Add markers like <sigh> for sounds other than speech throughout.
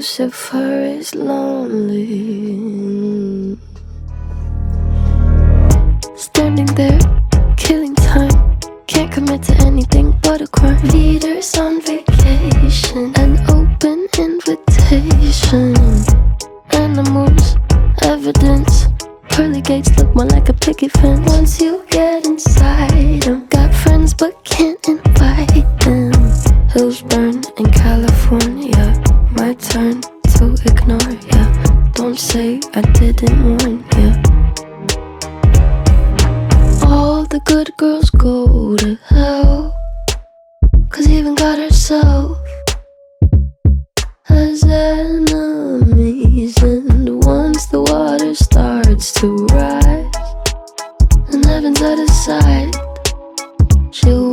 Lucifer is lonely. Standing there, killing time. Can't commit to anything but a crime. Leaders on vacation, an open invitation. Animals, evidence. Pearly gates look more like a picket fence. Once you get inside 'em, got friends but can't invite them. Hills burn in California. My turn to ignore ya. Don't say I didn't warn ya. All the good girls go to hell. Cause even God herself has enemies. And once the water starts to rise, and heaven's out of sight, she'll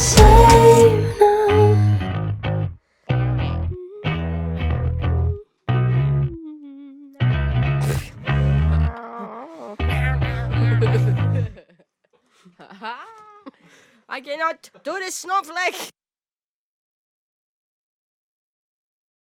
say now. <laughs> I cannot do this snowflake.